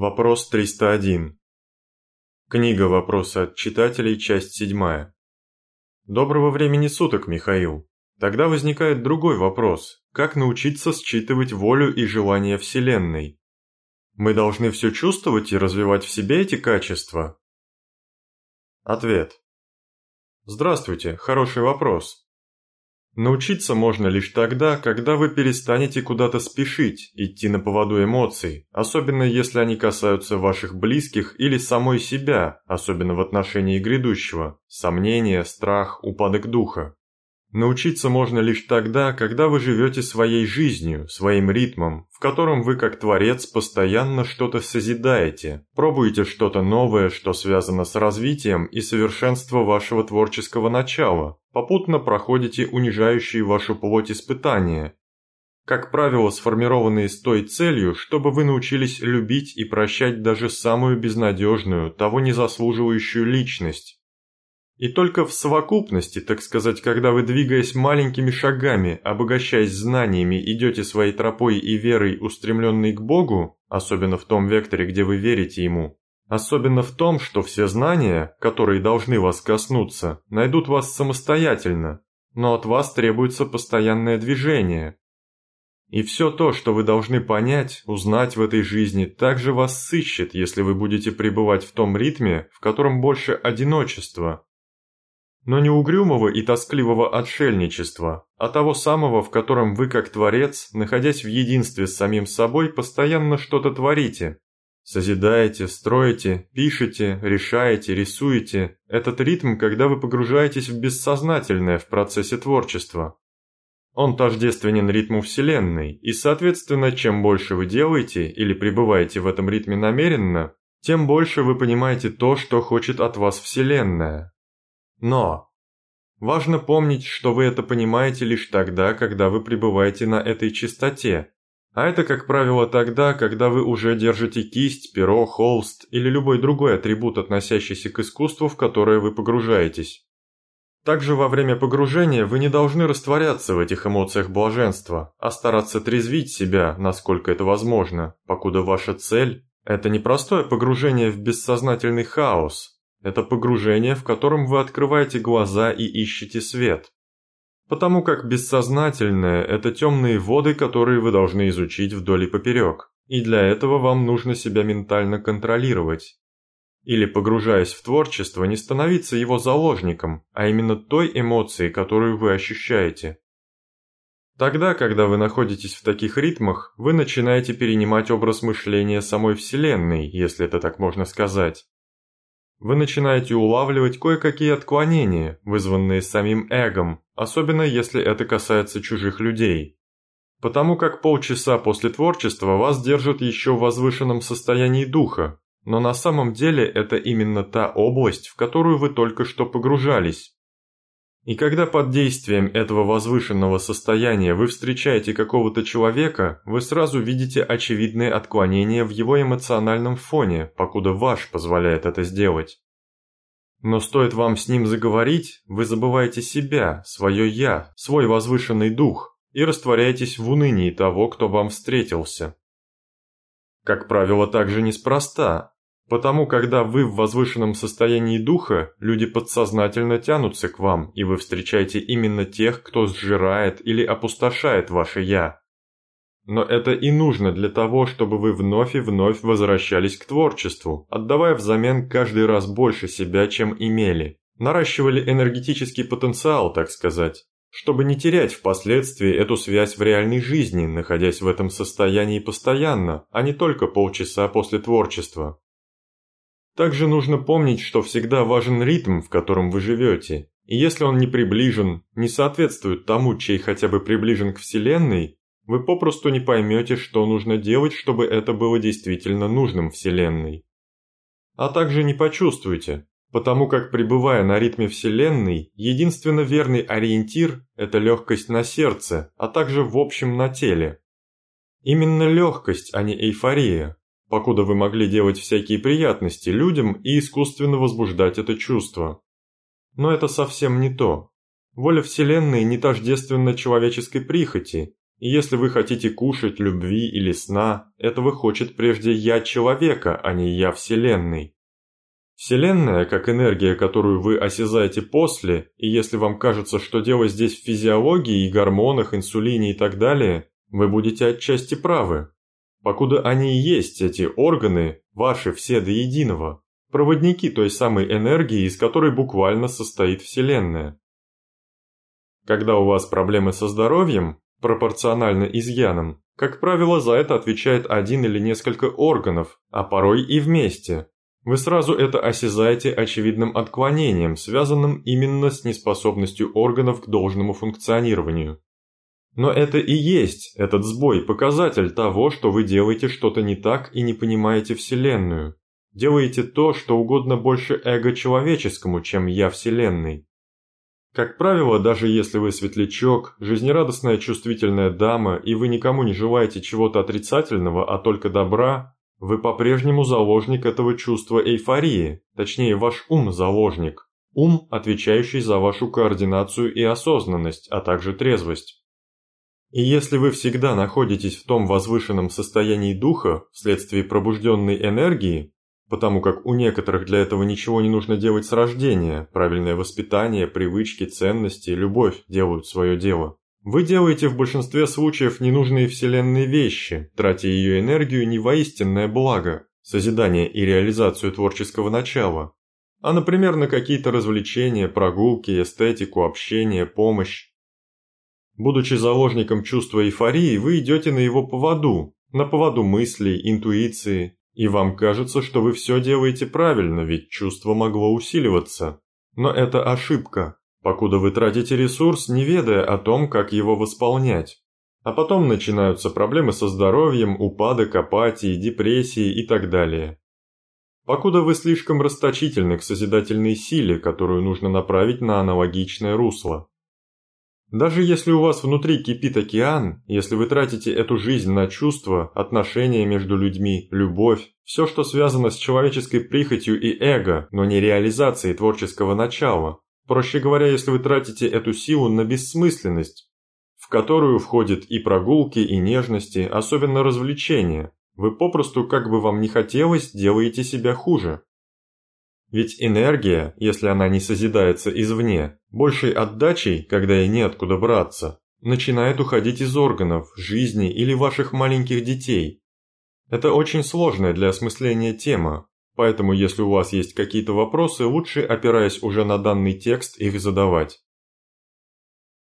Вопрос 301. Книга «Вопросы от читателей», часть 7. Доброго времени суток, Михаил. Тогда возникает другой вопрос. Как научиться считывать волю и желания Вселенной? Мы должны все чувствовать и развивать в себе эти качества? Ответ. Здравствуйте, хороший вопрос. Научиться можно лишь тогда, когда вы перестанете куда-то спешить, идти на поводу эмоций, особенно если они касаются ваших близких или самой себя, особенно в отношении грядущего, сомнения, страх, упадок духа. Научиться можно лишь тогда, когда вы живете своей жизнью, своим ритмом, в котором вы как творец постоянно что-то созидаете, пробуете что-то новое, что связано с развитием и совершенством вашего творческого начала, попутно проходите унижающие вашу плоть испытания, как правило, сформированные с той целью, чтобы вы научились любить и прощать даже самую безнадежную, того не заслуживающую личность, и только в совокупности, так сказать, когда вы, двигаясь маленькими шагами, обогащаясь знаниями, идете своей тропой и верой, устремленной к Богу, особенно в том векторе, где вы верите Ему, особенно в том, что все знания, которые должны вас коснуться, найдут вас самостоятельно, но от вас требуется постоянное движение. И все то, что вы должны понять, узнать в этой жизни, также вас сыщет, если вы будете пребывать в том ритме, в котором больше одиночества, но не угрюмого и тоскливого отшельничества, а того самого, в котором вы как творец, находясь в единстве с самим собой, постоянно что-то творите. Созидаете, строите, пишете, решаете, рисуете. Этот ритм, когда вы погружаетесь в бессознательное в процессе творчества. Он тождественен ритму Вселенной, и, соответственно, чем больше вы делаете или пребываете в этом ритме намеренно, тем больше вы понимаете то, что хочет от вас Вселенная, но важно помнить, что вы это понимаете лишь тогда, когда вы пребываете на этой частоте. А это, как правило, тогда, когда вы уже держите кисть, перо, холст или любой другой атрибут, относящийся к искусству, в которое вы погружаетесь. Также во время погружения вы не должны растворяться в этих эмоциях блаженства, а стараться трезвить себя, насколько это возможно, покуда ваша цель – это не простое погружение в бессознательный хаос, это погружение, в котором вы открываете глаза и ищете свет. Потому как бессознательное – это темные воды, которые вы должны изучить вдоль и поперек, и для этого вам нужно себя ментально контролировать. Или, погружаясь в творчество, не становиться его заложником, а именно той эмоции, которую вы ощущаете. Тогда, когда вы находитесь в таких ритмах, вы начинаете перенимать образ мышления самой Вселенной, если это так можно сказать, вы начинаете улавливать кое-какие отклонения, вызванные самим эгом, особенно если это касается чужих людей. Потому как полчаса после творчества вас держат еще в возвышенном состоянии духа, но на самом деле это именно та область, в которую вы только что погружались. И когда под действием этого возвышенного состояния вы встречаете какого-то человека, вы сразу видите очевидные отклонения в его эмоциональном фоне, покуда ваш позволяет это сделать. Но стоит вам с ним заговорить, вы забываете себя, свое «я», свой возвышенный дух и растворяетесь в унынии того, кто вам встретился. Как правило, также неспроста, Потому, когда вы в возвышенном состоянии духа, люди подсознательно тянутся к вам, и вы встречаете именно тех, кто сжирает или опустошает ваше «я». Но это и нужно для того, чтобы вы вновь и вновь возвращались к творчеству, отдавая взамен каждый раз больше себя, чем имели. Наращивали энергетический потенциал, так сказать, чтобы не терять впоследствии эту связь в реальной жизни, находясь в этом состоянии постоянно, а не только полчаса после творчества. Также нужно помнить, что всегда важен ритм, в котором вы живете, и если он не приближен, не соответствует тому, чей хотя бы приближен к Вселенной, вы попросту не поймете, что нужно делать, чтобы это было действительно нужным Вселенной. А также не почувствуете, потому как пребывая на ритме Вселенной, единственно верный ориентир – это легкость на сердце, а также в общем на теле. Именно легкость, а не эйфория, покуда вы могли делать всякие приятности людям и искусственно возбуждать это чувство. Но это совсем не то. Воля Вселенной не тождественна человеческой прихоти, И если вы хотите кушать, любви или сна, этого хочет прежде «я» человека, а не «я» Вселенной. Вселенная, как энергия, которую вы осязаете после, и если вам кажется, что дело здесь в физиологии и гормонах, инсулине и так далее, вы будете отчасти правы. Покуда они и есть, эти органы, ваши все до единого, проводники той самой энергии, из которой буквально состоит Вселенная. Когда у вас проблемы со здоровьем, пропорционально изъянам, как правило, за это отвечает один или несколько органов, а порой и вместе. Вы сразу это осязаете очевидным отклонением, связанным именно с неспособностью органов к должному функционированию. Но это и есть, этот сбой, показатель того, что вы делаете что-то не так и не понимаете Вселенную. Делаете то, что угодно больше эго человеческому, чем я Вселенной. Как правило, даже если вы светлячок, жизнерадостная чувствительная дама, и вы никому не желаете чего-то отрицательного, а только добра, вы по-прежнему заложник этого чувства эйфории, точнее ваш ум заложник. Ум, отвечающий за вашу координацию и осознанность, а также трезвость. И если вы всегда находитесь в том возвышенном состоянии духа вследствие пробужденной энергии, потому как у некоторых для этого ничего не нужно делать с рождения, правильное воспитание, привычки, ценности, любовь делают свое дело. Вы делаете в большинстве случаев ненужные вселенные вещи, тратя ее энергию не во благо, созидание и реализацию творческого начала, а, например, на какие-то развлечения, прогулки, эстетику, общение, помощь. Будучи заложником чувства эйфории, вы идете на его поводу, на поводу мыслей, интуиции, и вам кажется, что вы все делаете правильно, ведь чувство могло усиливаться. Но это ошибка, покуда вы тратите ресурс, не ведая о том, как его восполнять. А потом начинаются проблемы со здоровьем, упадок, апатии, депрессии и так далее. Покуда вы слишком расточительны к созидательной силе, которую нужно направить на аналогичное русло. Даже если у вас внутри кипит океан, если вы тратите эту жизнь на чувства, отношения между людьми, любовь, все, что связано с человеческой прихотью и эго, но не реализацией творческого начала, проще говоря, если вы тратите эту силу на бессмысленность, в которую входят и прогулки, и нежности, особенно развлечения, вы попросту, как бы вам ни хотелось, делаете себя хуже. Ведь энергия, если она не созидается извне, большей отдачей, когда ей неоткуда браться, начинает уходить из органов, жизни или ваших маленьких детей. Это очень сложная для осмысления тема, поэтому если у вас есть какие-то вопросы, лучше, опираясь уже на данный текст, их задавать.